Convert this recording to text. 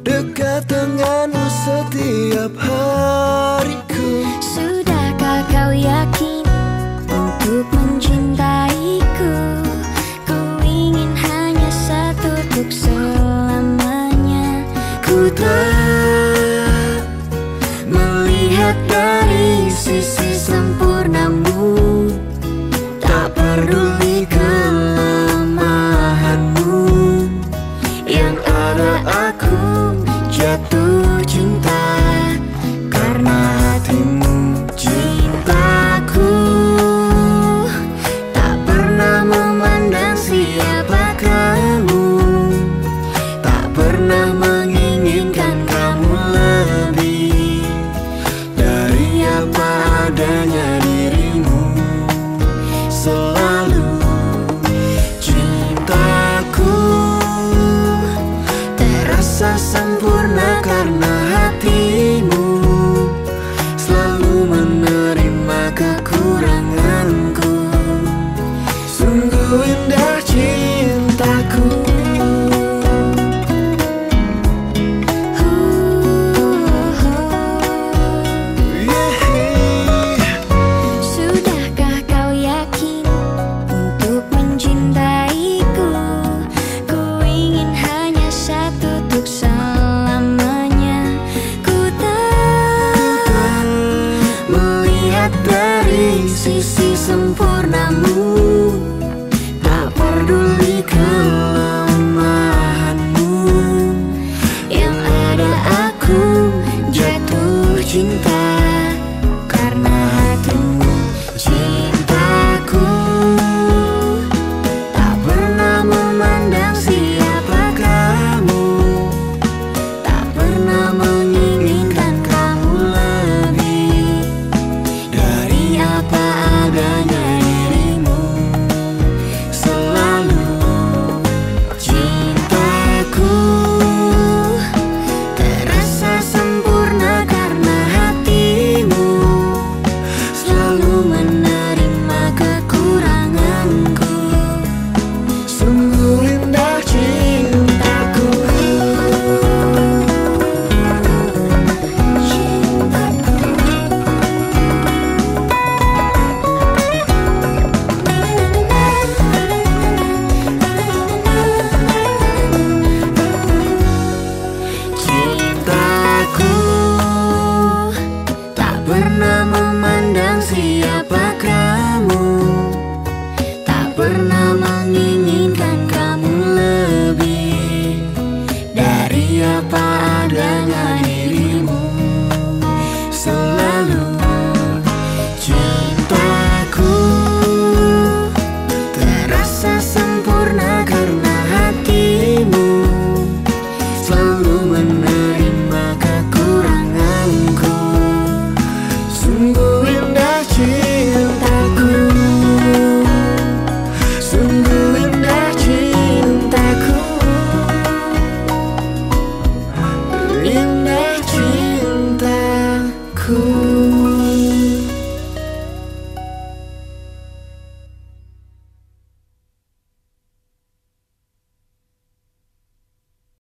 Dekat denganmu setiap hariku. Sudahkah kau yakin untuk mencintaiku? Ku ingin hanya satu untuk selamanya. Ku tak Ada aku jatuh cinta Karena hatimu cintaku. Tak pernah memandang siapa kamu. Tak pernah 在散步 sisi sempurnamu. Tak peduli kalau apa adanya dirimu selalu cintaku. Terasa sempurna karena hatimu selalu menang.